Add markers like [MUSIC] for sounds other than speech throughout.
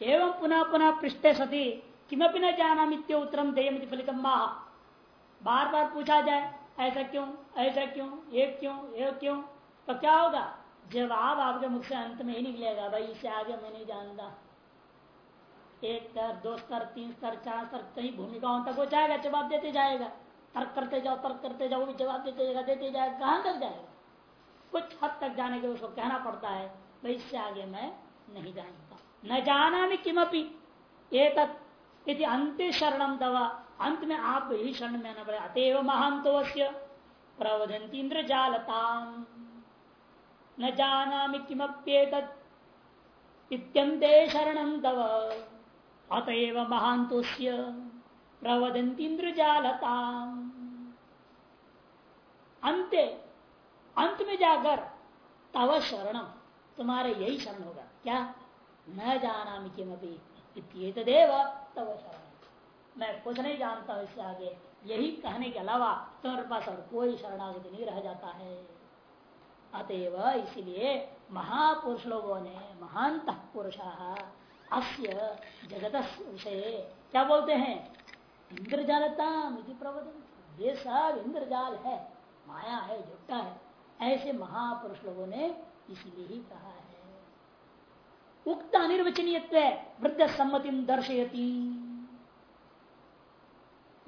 एवं पुनः पुनः पृष्ठे सती, किमपि न जाना मित्य उत्तरम देयमिति फलितम माह। बार बार पूछा जाए, ऐसा क्यों ऐसा क्यों, ये क्यों ये क्यों? तो क्या होगा? आप आपके मुख से अंत में ही निकलेगा, भाई इससे आगे मैं नहीं जानता। एक स्तर दो स्तर तीन स्तर चार स्तर कई भूमिकाओं तक वो जाएगा, जवाब देते जाएगा। तर्क करते जाओ, तर्क करते जाओ भी जवाब देते जाएगा देते जाएगा, कहाँ तक जाएगा? कुछ हद तक जाने के उसको कहना पड़ता है, भाई, इससे आगे मैं नहीं जानता न जाना भी किमपी एक अंत शरणम दवा अंत में आप यही शरण में आना अतएव महांतो प्रवधंती इंद्र जालता न जाना किमप्येत इत्यंते शरण तव। अतएव महांतो प्रवदंती इंद्र जालता अंते अंत में जाकर तव शरणम तुम्हारे यही शरण होगा। क्या? न जाना किमपी तव शरण मैं कुछ नहीं जानता हूँ इससे आगे। यही कहने के अलावा तुम्हारे पास और कोई शरणागति नहीं रह जाता है। अतएव इसलिए महापुरुष लोगों ने, महानत पुरुष, अस्य जगत विषय क्या बोलते हैं? इंद्रजालता प्रबोधन ये सब इंद्रजाल है, माया है झुट्टा है। ऐसे महापुरुष लोगों ने इसलिए ही कहा उक्त अनिर्वचनीय वृद्ध सम्मति दर्शयती।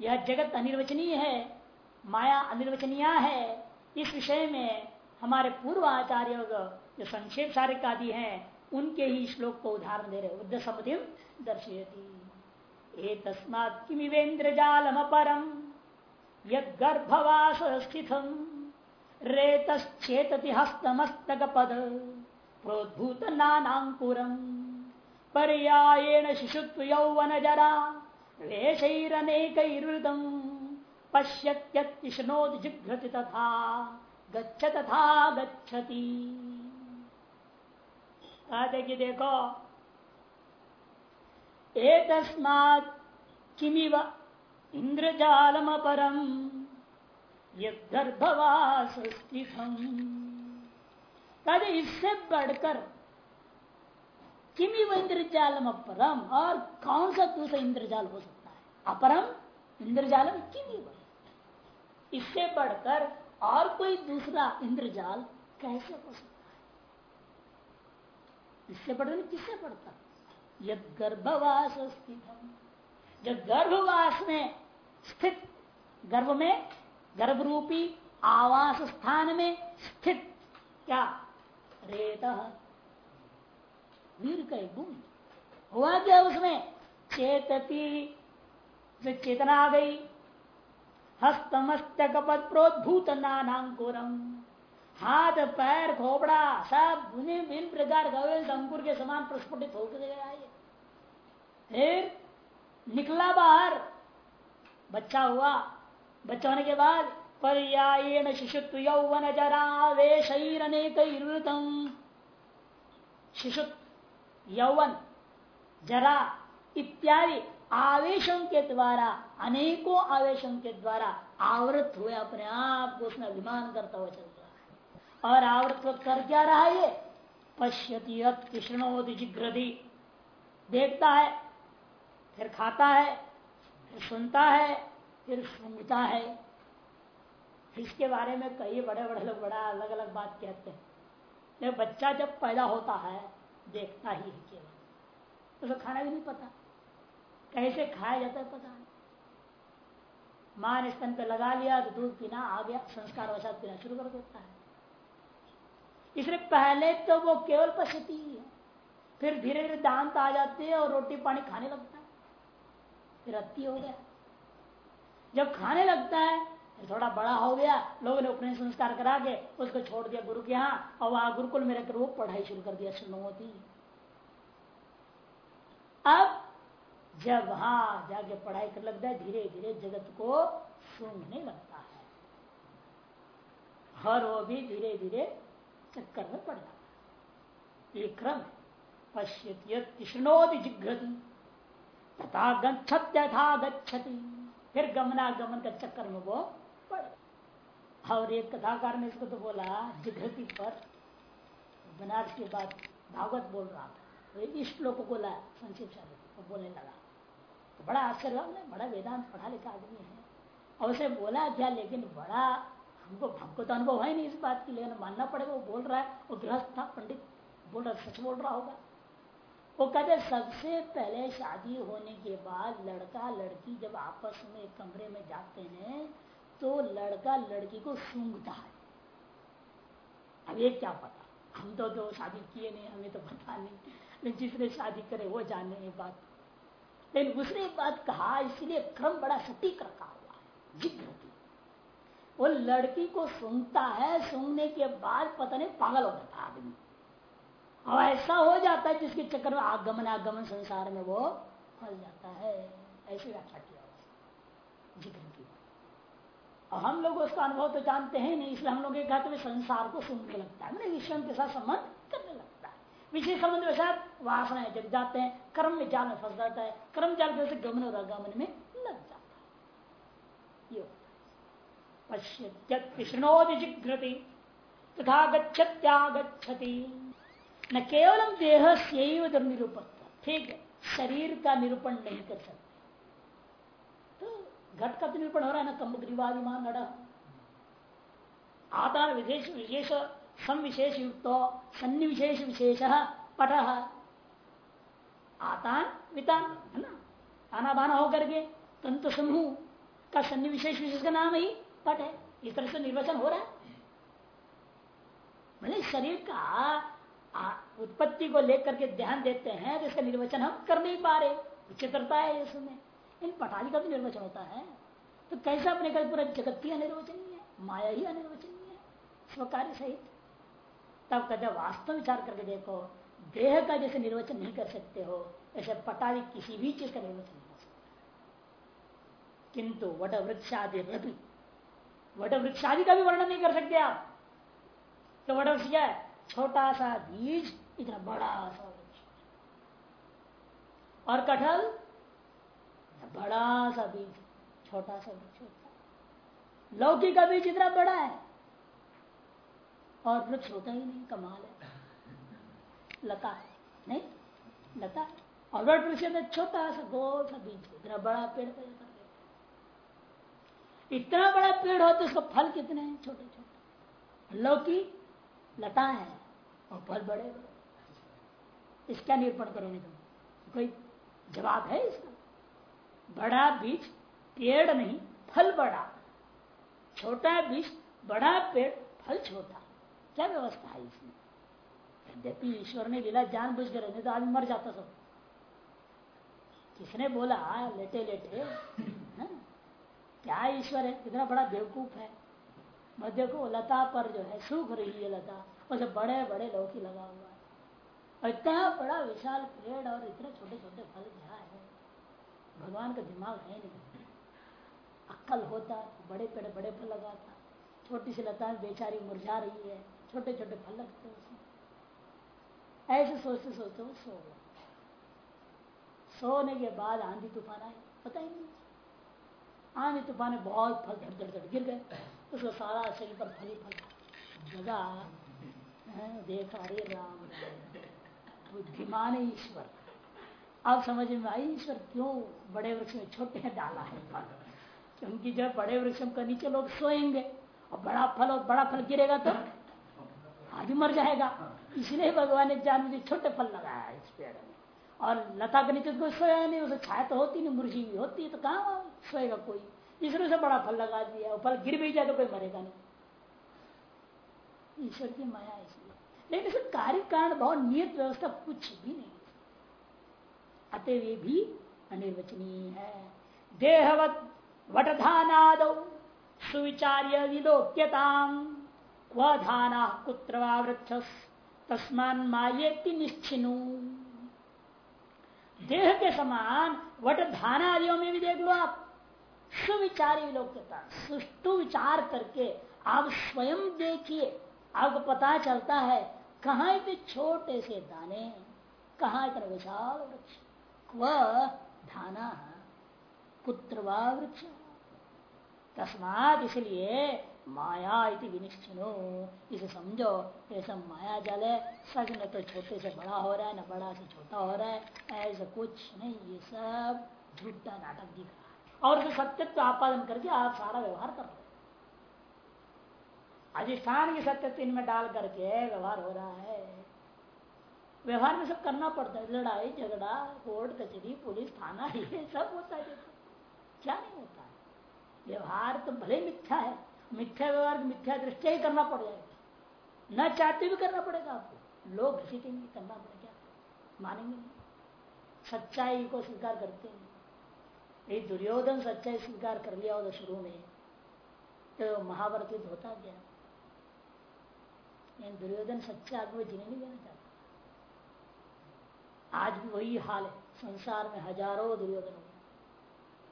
यह जगत अनिर्वचनीय है, माया अनिर्वचनीय है, इस विषय में हमारे पूर्व आचार्य जो संक्षेप सारे आदि हैं, उनके ही श्लोक को उदाहरण दे रहे बुद्ध समुदय दर्शयती। तस्मात् किमिवेन्द्र जालम परम स्थितम रेतश्चेतति हस्तमस्तक पद प्रोद्भूत नानाकुरम पर्यायेण शिशुत्व यौवन जरा वेशरनेकम पश्यत्यतिष्णोद जिघ्रति तथा, गच्छ तथा गच्छति। कहते कि देखो तस्मात् किमिव इंद्रजालम परम गर्भवास कहते इससे बढ़कर, किमी इंद्रजालम अपरम, और कौन सा दूसरा इंद्रजाल हो सकता है? अपरम इंद्रजालम, किमी इससे बढ़कर और कोई दूसरा इंद्रजाल कैसे हो सकता है? इससे बढ़कर किससे पड़ता यद गर्भवास स्थित जब गर्भवास में स्थित, गर्भ में गर्भ रूपी आवास स्थान में स्थित, क्या? रेत। वीर का गुण हुआ क्या उसमें? चेतती। से चेतना आ गई। हस्तमस्तक पद प्रोद्भूत नानांकुरम हाथ, पैर, खोपड़ा, सब विभिन्न प्रकार का अंकुर के समान प्रस्फुटित होकर गया फिर निकला बाहर। बच्चा हुआ। बच्चा होने के बाद पर्यायण शिशुत्व यौवन जरा वे शरीर अनेक शिशु यौवन जरा इत्यादि आवेशों के द्वारा, अनेकों आवेशों के द्वारा आवृत हुए अपने आप को उसमें अभिमान करता हुआ चल रहा है। और आवृत कर क्या रहा है ये? पश्यती कृष्णोदि जिग्रधि देखता है, फिर खाता है, फिर सुनता है, फिर सुनता है। इसके बारे में कई बड़े बड़े लोग बड़ा अलग अलग बात कहते हैं। लेकिन बच्चा जब पैदा होता है, देखता ही है केवल। उसे खाना भी नहीं पता। कैसे खाया जाता है पता नहीं। माँ ने स्तन पे लगा लिया तो दूध पीना आ गया, संस्कार वसात पीना शुरू कर देता है। इसलिए पहले तो वो केवल पश्यती ही है। फिर धीरे धीरे दांत आ जाते हैं और रोटी पानी खाने लगता है। फिर अति हो गया। जब खाने लगता है थोड़ा बड़ा हो गया, लोगों ने उपनयन संस्कार करा के उसको छोड़ दिया गुरु के यहाँ, और वहाँ गुरुकुल में रहकर वो पढ़ाई शुरू कर दिया सुनोती अब जब वहाँ जाके पढ़ाई कर लगता है धीरे धीरे जगत को सूंघने लगता है। और वो भी धीरे धीरे चक्कर में पड़ जाता है। ये क्रम पश्यति जिघ्रति, तथा गच्छत्यथा गच्छति। फिर गमनागमन का चक्कर में वो पड़ और एक कथाकार ने इसको तो बोला जिघ्रति पर। बनारस के बाद भागवत बोल रहा था। इस श्लोक को लाया संक्षिप्त वो बोलने लगा। तो बड़ा आश्चर्य बड़ा वेदांत पढ़ा लिखा आदमी है। और उसे बोला क्या, लेकिन बड़ा हमको हमको तो अनुभव है नहीं इस बात की, लेकिन मानना पड़ेगा, वो बोल रहा है, वो गृहस्थ था, पंडित बोल रहा सच बोल रहा होगा। वो कहते, सबसे पहले शादी होने के बाद लड़का लड़की जब आपस में कमरे में जाते हैं तो लड़का लड़की को सूंघता है। अब ये क्या पता? हम तो जो शादी किए नहीं, हमें तो पता नहीं। लेकिन जिसने शादी करे, वो जाने ये बात। लेकिन उसने बात कहा, इसलिए क्रम बड़ा सटीक रखा हुआ है जिग्र वो लड़की को सूंघता है, सूंघने के बाद पता नहीं पागल हो जाता आदमी। और ऐसा हो जाता है जिसके चक्कर में आगमन आगमन संसार में वो फल जाता है। ऐसी व्याख्या किया ज़िक्र की और हम लोग उसका अनुभव तो जानते हैं नहीं, इसलिए हम लोग ये कहते संसार को सुनने लगता है। मैंने ईश्वर के साथ संबंध करने लगता है। विषय संबंध के साथ वासना जब जाते हैं, कर्म में जाल में फंस जाता है। कर्म जाल के गमन और अगमन में लग जाता है। जिघ्रति, तथा गच्छत्यागछति न केवलम देह से निरूपण ठीक है, शरीर का निरूपण नहीं कर सकते। तो घट का निरूपण हो रहा है ना कम ग्रीवादिमान नड़ आधार विशेष विशेष युक्त, सन्निविशेष विशेष पट। आतान वितान है ना? आना बाना होकर के तंतु समूह का सन्निविशेष विशेष का नाम ही पट है। इस तरह से निर्वचन हो रहा है। मैंने शरीर का उत्पत्ति को लेकर के ध्यान देते हैं तो इसका निर्वचन हम कर नहीं पा रहे। विचित्रता है इसमें। इन पटाली का भी निर्वचन होता है। तो कैसे अपने का पूरा जगत ही अनिर्वचनीय है, माया ही अनिर्वचनीय है, स्वकार्य सहित। तब कहते वास्तव विचार करके देखो, देह का जैसे निर्वचन नहीं कर सकते हो, ऐसे पटाली किसी भी चीज़ का निर्वचन नहीं कर सकता। किंतु वट वृक्षादि रवि वट वृक्ष आदि का भी वर्णन नहीं कर सकते आप। तो वट वृक्ष क्या है? छोटा सा बीज, इतना बड़ा सा वृक्ष। और कटहल? बड़ा सा बीज, छोटा सा बीज होता लौकी का बीज इतना बड़ा है, और वृक्ष होता ही नहीं, कमाल है। लता नहीं? लता और वट वृक्ष में छोटा सा, गोल सा बीज, इतना बड़ा पेड़ पैदा इतना बड़ा पेड़ हो तो उसका फल कितने हैं? छोटे छोटे। लौकी, लता है, और फल बड़े बड़े। इसका निरूपण करोगे तुम कोई जवाब है इसका? बड़ा बीज, पेड़ नहीं, फल बड़ा। छोटा बीज, बड़ा पेड़, फल छोटा। क्या व्यवस्था है इसमें? यद्यपि ईश्वर ने लीला जान बुझ कर तो आदमी मर जाता सब। किसने बोला, लेटे लेटे? क्या ईश्वर है? कितना बड़ा बेवकूफ़ है। मैं देखो लता पर जो है, सूख रही है लता। उसे बड़े बड़े लौकी लगा हुआ है। इतना बड़ा विशाल पेड़ और इतने छोटे छोटे फल क्या है? भगवान का दिमाग है नहीं। अक्कल होता, बड़े पेड़ बड़े फल लगाता, छोटी सी लता बेचारी मुरझा रही है छोटे छोटे फल लगते हैं उसमें। ऐसे सोचते सोचते वो सो गया। सोने के बाद आंधी तूफ़ान आए, पता ही नहीं। आंधी तूफ़ान में बहुत फल धड़ धड़ धड़ गिर गए, उसका सारा शरीर पर फली फल जगा देखा, अरे राम, बुद्धिमान ईश्वर। अब समझ में आई ईश्वर, क्यों बड़े वृक्ष में छोटे डाला है फल क्योंकि जब बड़े वृक्ष का नीचे लोग सोएँगे, और बड़ा फल, और बड़ा फल गिरेगा तो आदमी मर जाएगा। इसलिए भगवान ने जान मुझे छोटे फल लगाया इस पेड़ में। और लता के नीचे कोई सोया नहीं, उसे छाया तो होती नहीं, मुर्गी भी होती है तो कहाँ सोएगा कोई? इसलिए उसे बड़ा फल लगा दिया फल गिर भी जाए तो कोई मरेगा नहीं। ईश्वर की माया इसलिए। लेकिन कार्य कारण, बहुत नियत व्यवस्था कुछ भी नहीं। अतः ये भी अनिर्वचनीय है। देहवत वटधानाद, सुविचार्य विलोक्यताम। क्वधाना कुत्र वृक्ष तस्मान माये निश्चिनु। देह के समान वट धान आदियों में भी देख लो आप। सुविचारी विलोकता सुष्टु विचार करके आप स्वयं देखिए, आपको पता चलता है कहा इतने छोटे से दाने, कहा इतना विशाल वृक्ष। वह धाना? पुत्र वृक्ष तस्मात इसलिए माया इति विनिश्चिनो। इसे समझो सब माया जाल है। सच न तो छोटे से बड़ा हो रहा है, न बड़ा से छोटा हो रहा है। ऐसा कुछ नहीं, ये सब झूठा नाटक दिख रहा है। और उसे सत्यत्व आपादन करके आप सारा व्यवहार कर रहे अधिष्ठान की सत्यत्व इनमें डाल करके व्यवहार हो रहा है। व्यवहार में सब करना पड़ता है। लड़ाई, झगड़ा, कोर्ट, कचहरी, पुलिस, थाना, [LAUGHS] ये सब होता है। क्या नहीं होता है? व्यवहार तो भले मिथ्या है। मिथ्या व्यवहार, मिथ्या दृष्टि ही करना पड़ जाएगा। न चाहते भी करना पड़ेगा आपको। लोग घसीटेंगे करना पड़ेगा। मानेंगे नहीं। सच्चाई को स्वीकार करते हैं। ये दुर्योधन सच्चाई स्वीकार कर लिया होता शुरू में। तो महाभारत युद्ध होता गया दुर्योधन सच्चे आदमी जीने नहीं देना चाहता। आज भी वही हाल है। संसार में हज़ारों दुर्योधन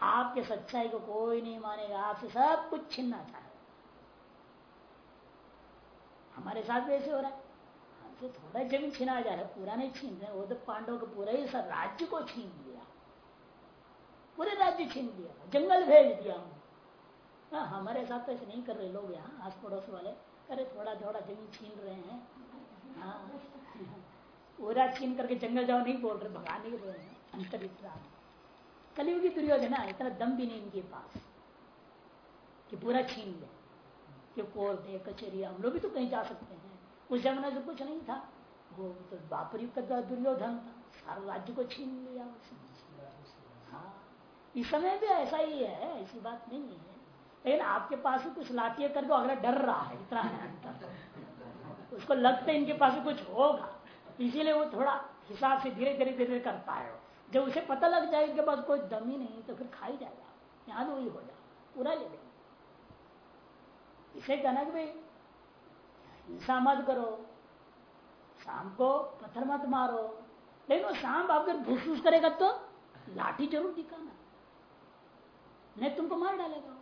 आपके सच्चाई को कोई नहीं मानेगा। आपसे सब कुछ छीनना चाहे। हमारे साथ भी ऐसे हो रहा है। हमसे थोड़ा ज़मीन छीना जा रहा है। पूरा नहीं छीन रहे। वो तो पांडव को पूरा ही सब राज्य को छीन लिया। पूरे राज्य छीन लिया। जंगल भेज दिया हम हाँ, हमारे साथ तो ऐसे नहीं कर रहे लोग यहाँ। आस पड़ोस वाले। अरे थोड़ा थोड़ा ज़मीन छीन रहे हैं। हाँ। पूरा छीन करके जंगल जाओ, नहीं बोल रहे भगा नहीं रहे हैं अंतर कलयुगी दुर्योधन इतना दम भी नहीं इनके पास कि पूरा छीन ले। कि कोर्ट है कचेरी हम लोग भी तो कहीं जा सकते हैं। उस जमाने से कुछ नहीं था। वो तो बापरी का दुर्योधन था। सारा राज्य को छीन लिया उसने। हाँ। इस समय भी ऐसा ही है, ऐसी बात नहीं है। लेकिन आपके पास कुछ लाठी करके अगला डर रहा है, इतना है अंतर। उसको लगता है इनके पास कुछ होगा। इसीलिए वो थोड़ा हिसाब से धीरे धीरे धीरे करता है। जब उसे पता लग जाए कि बस कोई दम ही नहीं तो फिर खा ही जाएगा। यहाँ भी वही हो जाए, पूरा ले लेंगे। इसे कहना कि भाई, हिंसा मत करो, शाम को पत्थर मत मारो। लेकिन वो शाम आपके भूस करेगा तो लाठी ज़रूर दिखाना नहीं तुमको मार डालेगा।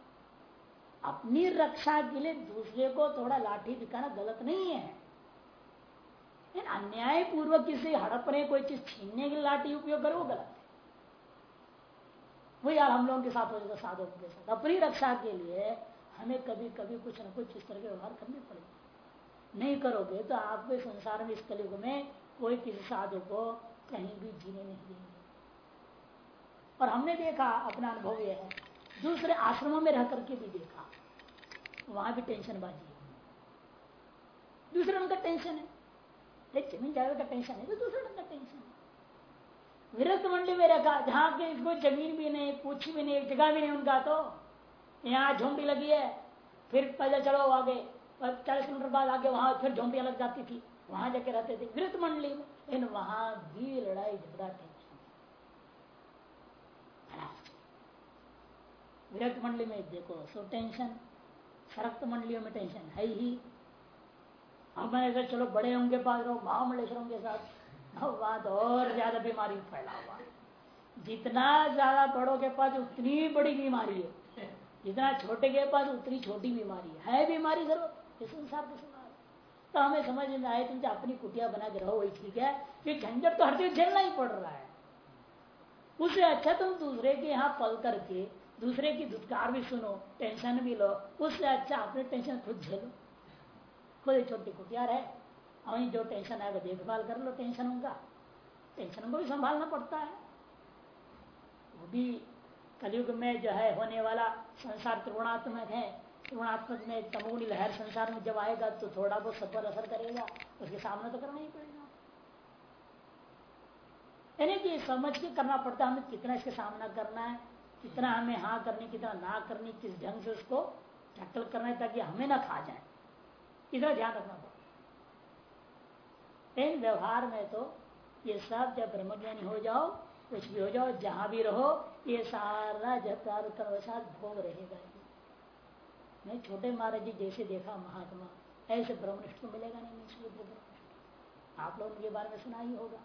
अपनी रक्षा के लिए दूसरे को थोड़ा लाठी दिखाना गलत नहीं है। अन्याय पूर्वक किसी हड़पने कोई चीज़ छीनने की लाठी उपयोग करो गलत वो यार हम लोगों के साथ हो जाएगा साधक के साथ। अपनी रक्षा के लिए हमें कभी कभी कुछ न कुछ इस तरह के व्यवहार करने पड़ेंगे। नहीं करोगे तो आपके संसार में, इस कलयुग में कोई किसी साधु को कहीं भी जीने नहीं देंगे। और हमने देखा, अपना अनुभव यह है, दूसरे आश्रमों में रह करके भी देखा, वहाँ भी टेंशन बाजी दूसरे उनका टेंशन है। ज़मीन जाएगा का टेंशन है तो दूसरे उनका टेंशन है। विरक्त में रखा जहाँ के ज़मीन भी नहीं पूछ भी नहीं जगह भी नहीं उनका तो यहाँ झोंपड़ी लगी है, फिर पैदल चलो आगे चालीस किलोमीटर बाद आगे वहाँ फिर झोंपड़ियाँ लग जाती थी, वहाँ जाके रहते थे। विरत मंडली में, लेकिन वहाँ भी लड़ाई झगड़ा टेंशन विरक्त मंडली में देखो, सो टेंशन, सरक्त मंडलियों में टेंशन है ही। अब मैंने कहा चलो बड़े होंगे पास रहो महामंडलेश्वरों के साथ। वहाँ तो और ज़्यादा बीमारी फैला हुआ। जितना ज़्यादा बड़ों के पास उतनी बड़ी बीमारी है। जितना छोटे के पास उतनी छोटी बीमारी है, बीमारी ज़रूरत ये संसार के सवाल तो हमें समझ में आए तुम अपनी कुटिया बना के रहो वही ठीक है। कि झंझट तो हर चीज़ झेलना ही पड़ रहा है। उससे अच्छा तुम दूसरे के यहाँ पल करके दूसरे की धुटकार भी सुनो टेंशन भी लो। उससे अच्छा अपने टेंशन खुद झेलो। खुद छोटी कुटिया है वहीं जो टेंशन आएगा देखभाल कर लो टेंशन का टेंशन को भी संभालना पड़ता है। वो भी कलयुग में जो है होने वाला संसार त्रिगुणात्मक है। त्रिगुणात्मक में तमोगुणी लहर संसार में जब आएगा तो थोड़ा बहुत सब पर असर करेगा, उसके सामना तो करना ही पड़ेगा। यानी कि समझ के करना पड़ता है, हमें कितना इसके सामना करना है, कितना हमें हाँ करनी, कितना ना करनी, किस ढंग से उसको टैकल करना है, ताकि हमें ना खा जाए। इतना ध्यान रखना। पड़ता इन व्यवहार में तो ये सब जब ब्रह्मज्ञानी हो जाओ, कुछ भी हो जाओ, जहाँ भी रहो, ये सारा जब कर्मसात भोग रहेगा नहीं, छोटे महाराज जी जैसे देखा महात्मा, ऐसे ब्रह्मनिष्ठ को मिलेगा नहीं ब्रह्मनिष्ठ। आप लोग उनके बारे में सुना ही होगा।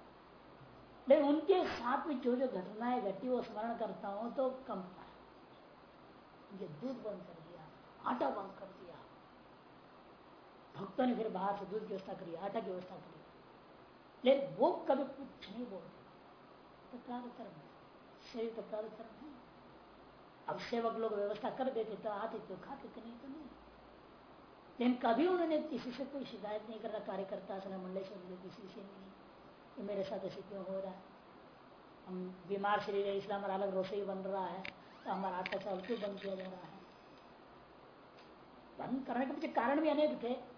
लेकिन उनके साथ में जो जो घटनाएँ घटी, वो स्मरण करता हूँ तो कम उनके दूध बंद कर दिया, आटा बंद कर दिया। भक्तों ने फिर बाहर से दूध की व्यवस्था करी, आटा की व्यवस्था करी। लेकिन वो कभी कुछ नहीं बोलते। तो कर्म शरीर तो कर्म है। अब सेवक लोग व्यवस्था कर देते तो आते तो खाते तो नहीं तो नहीं। लेकिन कभी उन्होंने किसी से कोई शिकायत नहीं कर रहा कार्यकर्ता से मंडलेश्वर किसी से नहीं। कि मेरे साथ ऐसे क्यों हो रहा है? हम बीमार शरीर है, इसलिए हमारा अलग रसोई बन रहा है तो हमारा आटा चावल क्यों बंद किया जा रहा है? बंद करने के पीछे कारण भी अनेक थे।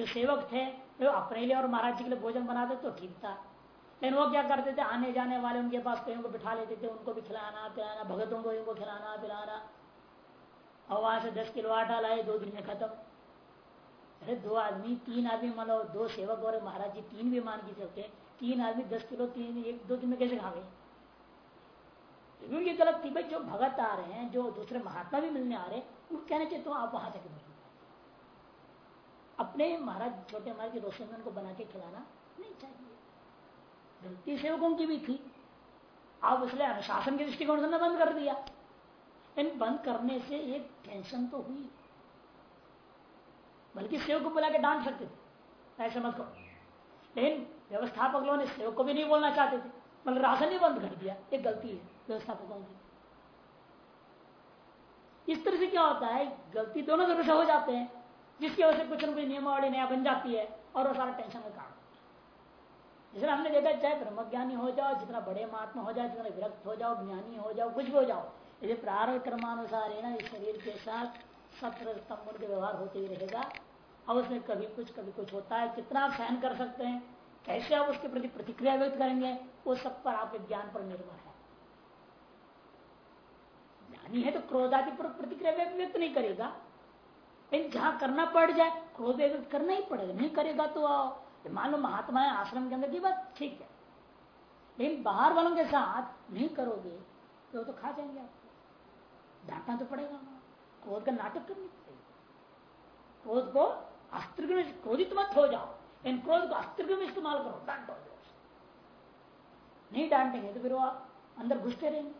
जो सेवक थे जो अपने लिए और महाराज जी के लिए भोजन बनाते तो ठीक था। लेकिन वो क्या करते थे? आने जाने वाले उनके पास कहीं को बिठा लेते थे, उनको भी खिलाना, पिलाना, भगतों को इनको खिलाना, पिलाना। और वहाँ से दस किलो आटा लाए, दो दिन में खत्म। अरे दो आदमी, तीन आदमी मान, दो सेवक और महाराज जी, तीन भी मान के चलते। तीन आदमी, दस किलो, तीन, एक, दो दिन में कैसे खा गए उनकी गलत थी, भाई, जो भगत आ रहे हैं, जो दूसरे महात्मा भी मिलने आ रहे हैं, उनको कहना चाहिए तो आप वहाँ जाके अपने महाराज छोटे महाराज के रोशन को बना के खिलाना नहीं चाहिए। गलती सेवकों की भी थी। आप उसने अनुशासन के दृष्टिकोण से बंद कर दिया। इन बंद करने से एक टेंशन तो हुई। बल्कि सेवक को बुला के डांट सकते थे। ऐसे मत करो लेकिन व्यवस्थापक लोगों ने सेवक को भी नहीं बोलना चाहते थे। मतलब राशन ही बंद कर दिया। एक गलती है व्यवस्थापकों की। इस तरह से क्या होता है? गलती दोनों तरफ़ से हो जाते हैं। जिसकी वजह से कुछ न कुछ नियमावली नया बन जाती है और वो सारा टेंशन का कारण जिसने हमने देखा, चाहे ब्रह्मज्ञानी हो जाओ, जितना बड़े महात्मा हो जाओ, जितना विरक्त हो जाओ, ज्ञानी हो जाओ, कुछ भी हो जाओ यदि प्रारंभ क्रमानुसार है ना, इस शरीर के साथ सत्र स्तंभ के व्यवहार होते ही रहेगा। अब उसमें कभी कुछ कभी कुछ होता है, कितना आप सहन कर सकते हैं, कैसे आप उसके प्रति प्रतिक्रिया व्यक्त करेंगे, वो सब पर आपके ज्ञान पर निर्भर है। ज्ञानी है तो क्रोधादि पर प्रतिक्रिया व्यक्त नहीं करेगा। लेकिन जहाँ करना पड़ जाए, क्रोध व्यक्त करना ही पड़ेगा, नहीं करेगा तो आओ। मान लो महात्मा है, आश्रम के अंदर की बात? ठीक है। लेकिन बाहर वालों के साथ नहीं करोगे तो तो खा जाएँगे आपको। डांटना तो पड़ेगा क्रोध का नाटक करनी पड़ेगी। क्रोध को अस्त्र में क्रोधित मत हो जाओ। इन क्रोध को अस्त्र में इस्तेमाल करो, डांटो नहीं डांटेंगे तो फिर वो अंदर घुसते रहेंगे।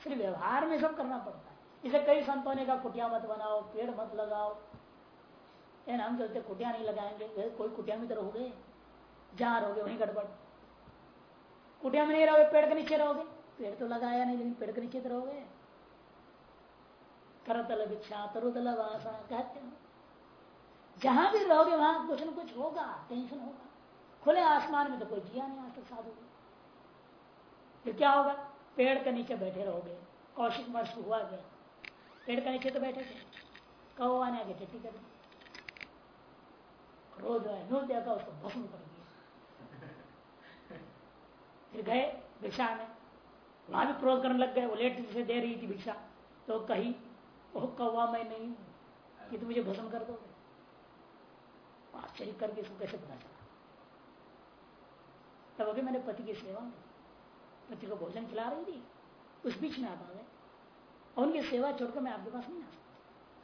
फिर व्यवहार में सब करना पड़ता है इसे कई संतों ने कहा, कुटिया मत बनाओ, पेड़ मत लगाओ। हम चलते कुटिया नहीं लगाएँगे। कोई कुटिया में तो रहोगे? जहाँ रहोगे, वहीं गड़बड़। कुटिया में नहीं रहोगे, पेड़ के नीचे रहोगे? पेड़ तो लगाया नहीं, लेकिन पेड़ के नीचे तो रहोगे। करतल भिक्षा तरुतल वासा कहते हो। जहाँ भी रहोगे, वहाँ कुछ न कुछ होगा टेंशन होगा। खुले आसमान में तो कोई जिया नहीं आज तक साधु। फिर क्या होगा? पेड़ के नीचे बैठे रहोगे। कौशिक वर्ष हुआ गया। पेड़ के नीचे तो बैठे थे। कौआ ने आगे टट्टी कर क्रोध है नृत्य का उसको भस्म कर दिया। फिर गए, भिक्षा में। वहाँ भी क्रोध करने लग गए, वो लेट से दे रही थी भिक्षा। तो कही वो कौवा, मैं नहीं हूँ। कि तुम मुझे भस्म कर दोगे? आश्चर्य करके इसको कैसे पता चला? तब अभी मैंने पति की सेवा में पति को भोजन खिला रही थी। उस बीच में आ गए। और उनकी सेवा छोड़कर मैं आपके पास नहीं आ सकता।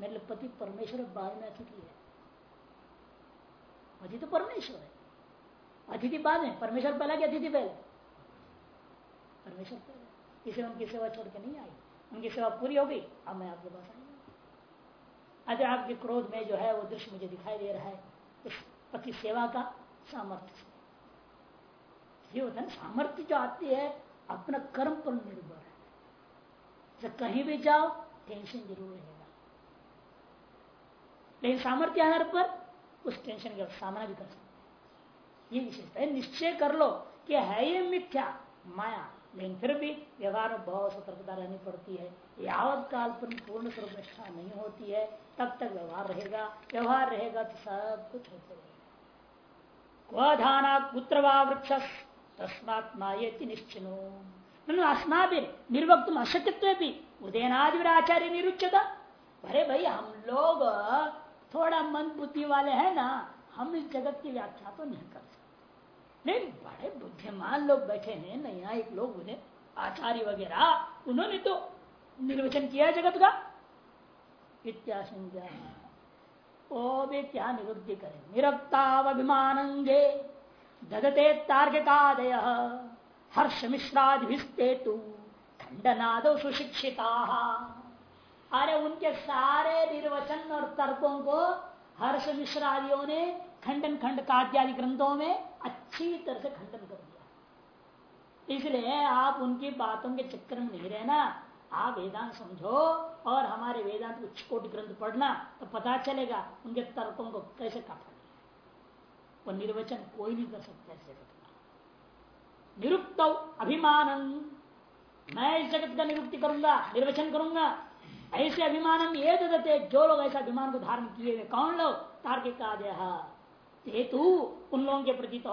मेरे लिए पति परमेश्वर बाद में अतिथि है। अतिथि तो परमेश्वर है। अतिथि बाद में परमेश्वर पहला कि अतिथि पहले? परमेश्वर पहले। इसे उनकी सेवा छोड़ के नहीं आई। उनकी सेवा पूरी हो गई। अब मैं आपके पास आई अरे आपके क्रोध में जो है, वो दृश्य मुझे दिखाई दे रहा है, इस पति सेवा का सामर्थ्य से। ये होता है सामर्थ्य जो आती है, अपना कर्म पर निर्भर है। जब कहीं भी जाओ टेंशन ज़रूर रहेगा। लेकिन सामर्थ्य आधार पर उस टेंशन का सामना भी कर सकते ये विशेषता निश्चय कर लो कि है ये मिथ्या, माया। लेकिन फिर भी व्यवहार में बहुत सतर्कता रहनी पड़ती है। यावत काल पर पूर्ण स्वरूप निष्ठा नहीं होती है, तब तक व्यवहार रहेगा। व्यवहार रहेगा तो सब कुछ होते रहेगा। क्वधाना पुत्र वृक्ष तस्मात्मा मायेति निश्चिनो। अस्मा भी निर्वक्त अशक्यत्व भी उदयनादि आचार्य निरुच्चता अरे भाई, हम लोग थोड़ा मन बुद्धि वाले हैं ना, हम इस जगत की व्याख्या तो नहीं कर सकते। नहीं, बड़े बुद्धिमान लोग बैठे हैं नया एक लोग उन्हें, आचार्य वगैरह, उन्होंने तो निर्वचन किया है जगत का। इत्याशंका। ओ भी क्या निवृत्ति करें निरक्तावभिमानंगे। ददते तार्किकादय। हर्ष मिश्रादिस्ते खंडनाद सुशिक्षिता अरे उनके सारे निर्वचन और तर्कों को हर्ष मिश्रादियों ने खंडन खंड काद्यादि ग्रंथों में अच्छी तरह से खंडन कर दिया। इसलिए आप उनकी बातों के चक्कर में नहीं रहना। आप वेदांत समझो और हमारे वेदांत को कोटि ग्रंथ पढ़ना तो पता चलेगा उनके तर्कों को कैसे काटा वो निर्वचन कोई नहीं कर सकता ऐसे। निरुक्त अभिमान मैं इस जगत का निरुक्ति करूँगा, निर्वचन करूँगा। ऐसे अभिमान ये तो देते जो लोग ऐसा अभिमान को धारण किए हुए, कौन लोग? तार्किक हेतु उन लोगों के प्रति तो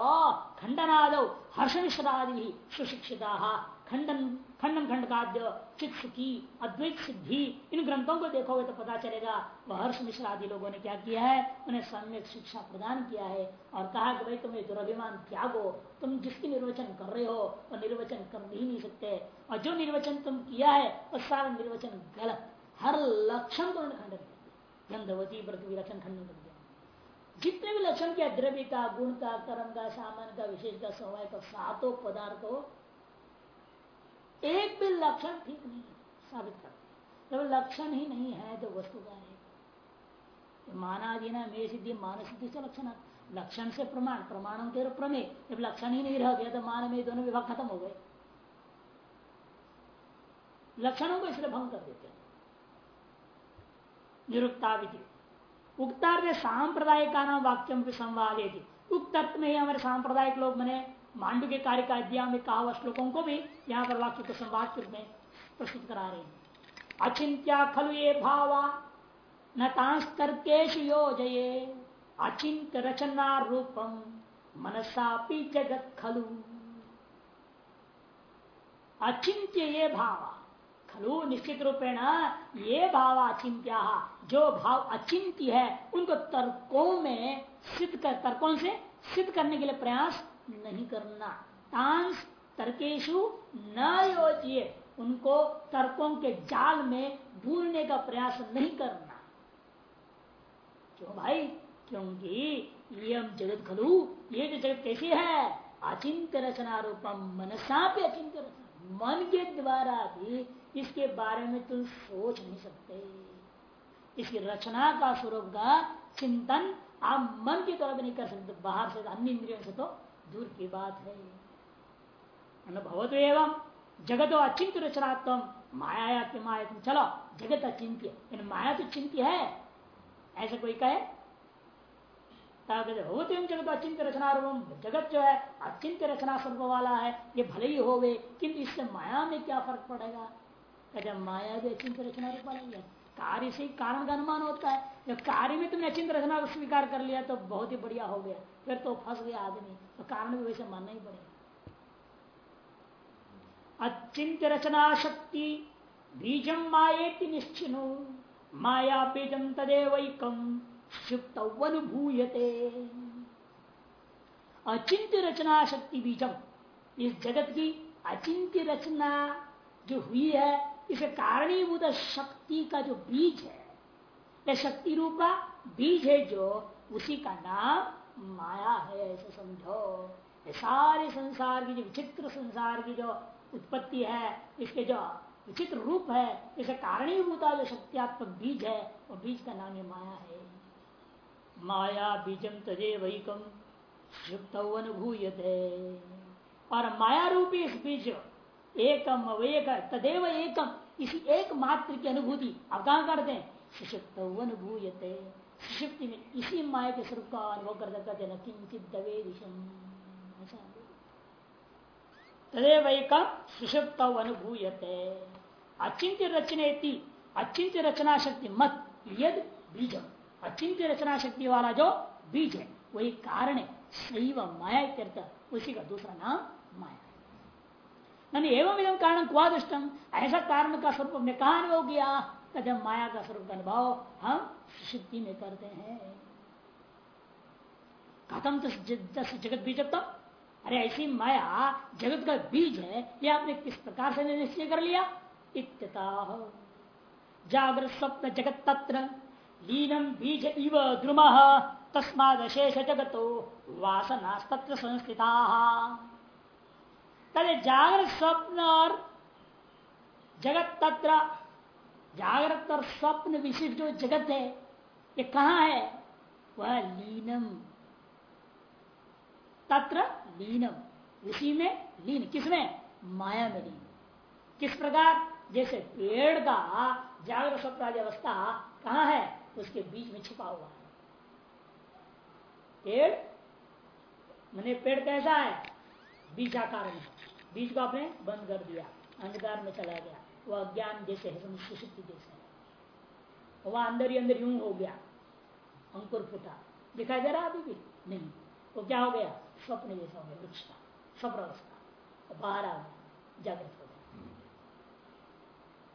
खंडनाद हर्ष मिश्रादि सुशिक्षिता। खंडन खंडन खंड काद्य चित सुखी अद्वैत सिद्धि, इन ग्रंथों को देखोगे तो पता चलेगा वह हर्ष मिश्र आदि लोगों ने क्या किया है, उन्हें सम्यक शिक्षा प्रदान किया है और कहा कि भाई तुम्हें दुर्भिमान त्यागो, तुम जिसकी निर्वचन कर रहे हो वह निर्वचन कर ही नहीं सकते। और जो निर्वचन तुम किया है वह सारा निर्वचन गलत। हर लक्षण को खंडन कर दिया। गंधवती, पृथ्वी लक्षण खंडन कर दिया। जितने भी लक्षण के द्रव्य का गुण का कर्म का सामान्य का विशेष का स्वभाव का सातों पदार्थों एक भी लक्षण ठीक नहीं है, साबित कर जब लक्षण ही नहीं है तो वस्तु का है? मानादि ना मे सिद्धि, मान सिद्धि से लक्षण लक्षण से प्रमाण प्रमाण के प्रमेय जब लक्षण ही नहीं रह गया तो मान में दोनों विभाग खत्म हो गए। लक्षणों को इसलिए भंग कर देते हैं। निरुक्ता उक्तार्थ सांप्रदायिक का नाम वाक्यम संवाद उक्त में ही हमारे सांप्रदायिक लोग मैंने मांडू के कार्य का अध्याय में कहा श्लोकों को भी यहाँ पर वाक्य को संवाद में प्रस्तुत करा रहे हैं। अचिंत्या खलु ये भावा, न तांस्तर्केश योजये। अचिंत रचना रूपम मनसापि जगत खलु। अचिंत्य ये भावा, खलु निश्चित रूपेण ये भाव अचिंत्या, जो भाव अचिंत्य है, उनको तर्कों में सिद्ध कर, तर्कों से सिद्ध करने के लिए प्रयास नहीं करना। तांस तर्केशु न योजिए उनको तर्कों के जाल में भूलने का प्रयास नहीं करना। क्यों भाई, क्योंकि ये जगत खलु, ये जो जगत कैसी है? अचिंत रचना रूपम, मनसा पे अचिंत रचना। मन के द्वारा भी इसके बारे में तुम सोच नहीं सकते। इसकी रचना का स्वरूप का चिंतन आप मन की तरह भी नहीं कर सकते। बाहर से अन्य इंद्रियों से तो दूर की बात है। अनुभव एवं जगत अचिंत रचनात्म। माया के माया तुम चलो, जगत अचिंत्य। माया तो चिंत्य है। ऐसा कोई कहे? जगत अचिंत रचना जगत जो है अचिंत रचना स्वरूप वाला है। ये भले ही हो गए किंतु इससे माया में क्या फ़र्क पड़ेगा? कहते, माया भी अचिंत रचना रूप वाला है। कार्य से ही कारण का अनुमान होता है। जब कार्य में तुमने अचिंत रचना को स्वीकार कर लिया तो बहुत ही बढ़िया हो गया। फिर तो फंस गया आदमी। तो कारण भी वैसे मानना ही पड़ेगा। अचिंत रचना शक्ति बीजम माएति निश्चिनो माया बीजम तदेवकम सुप्त अनुभूयते अचिंत्य रचना शक्ति बीजम इस जगत की अचिंत्य रचना जो हुई है इसे कारणीभूत शक्ति का जो बीज है यह शक्ति रूपा बीज है जो, उसी का नाम माया है, ऐसे समझो। ये सारे संसार की जो विचित्र संसार की जो उत्पत्ति है, इसके जो विचित्र रूप है, इसे कारणीभूता जो शक्तियात्मक बीज है, वो बीज का नाम ही माया है। माया बीजम तजे वहीकम युक्त अनुभूयते। और माया रूपी इस बीज एकम अवेक, तदेव एकम। इसी एक मात्र की अनुभूति आप कहा करते हैं? सुषुप्त अनुभूयते। सुषुप्ति में इसी माया के स्वरूप का अनुभव करते करते न किंचित दवे तदेव एक सुषुप्त अनुभूयते। अचिंत्य रचने अचिंत्य रचना शक्ति मत, यद बीजम। अचिंत्य रचना शक्ति वाला जो बीज है, वही कारण है सही व माया उसी का दूसरा नाम माया। एवं विधम कारण क्वादृष्टम ऐसा कारण का स्वरूप हमने कहा अनुभव किया कहते माया का स्वरूप अनुभव हम सिद्धि में करते हैं। खत्म तो जगत बीजत्म अरे ऐसी माया जगत का बीज है, ये आपने किस प्रकार से निश्चय कर लिया? इत्यता जागृत स्वप्न जगत तत्र, लीनम बीज इव द्रुम, तस्मादशेष जगतो वासना तत्र संस्थिता। पहले जागृत स्वप्न और जगत तत्र, जागृत और स्वप्न विशिष्ट जो जगत है, ये कहा है? वह लीनम। तत्र लीनम। उसी में लीन किसमें? माया में लीन। किस प्रकार? जैसे पेड़ का जागृत स्वप्न आदि अवस्था कहाँ है? उसके बीच में छिपा हुआ है। पेड़? मैंने पेड़ कैसा है? बीजाकार में। बीज को आपने बंद कर दिया, अंधकार में चला गया। वो अज्ञान जैसे है सुशक्ति जैसे है। वह अंदर ही अंदर यूँ हो गया, अंकुर फूटा। दिखाई दे रहा अभी भी? नहीं। वो क्या हो गया? स्वप्न जैसा हो गया, वृक्ष का, स्वप्न अवस्था। बाहर आ गया, जागृत हो गया।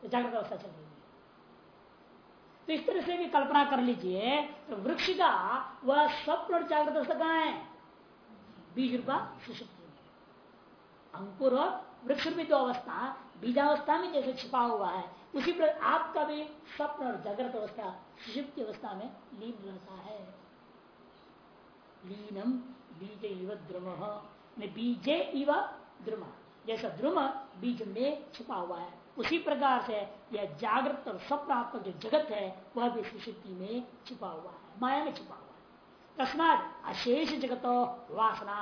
तो जागृत अवस्था चल रही तो इस तरह से भी कल्पना कर लीजिए तो वृक्ष का, वह स्वप्न और जागृत अवस्था कहाँ है? बीज रूपा सुशक्ति अंकुर और वृक्ष भी दो अवस्था, बीजावस्था में जैसे छिपा हुआ है, उसी पर आपका भी स्वप्न और जागृत अवस्था, सुषुप्ति अवस्था में लीन रहता है। लीनम बीज इव द्रुम बीजे इव द्रुम। जैसा द्रुम बीज में छिपा हुआ है, उसी प्रकार से यह जागृत और स्वप्न आपका जो जगत है, वह भी सुशक्ति में छिपा हुआ है, माया में छिपा हुआ तस्मात अशेष जगतो वासना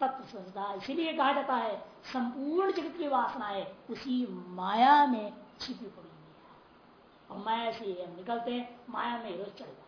तत्व संस्था इसीलिए कहा जाता है, संपूर्ण जगत की वासना है, उसी माया में छिपी पड़ी है। और माया से हम निकलते माया में रोज जाते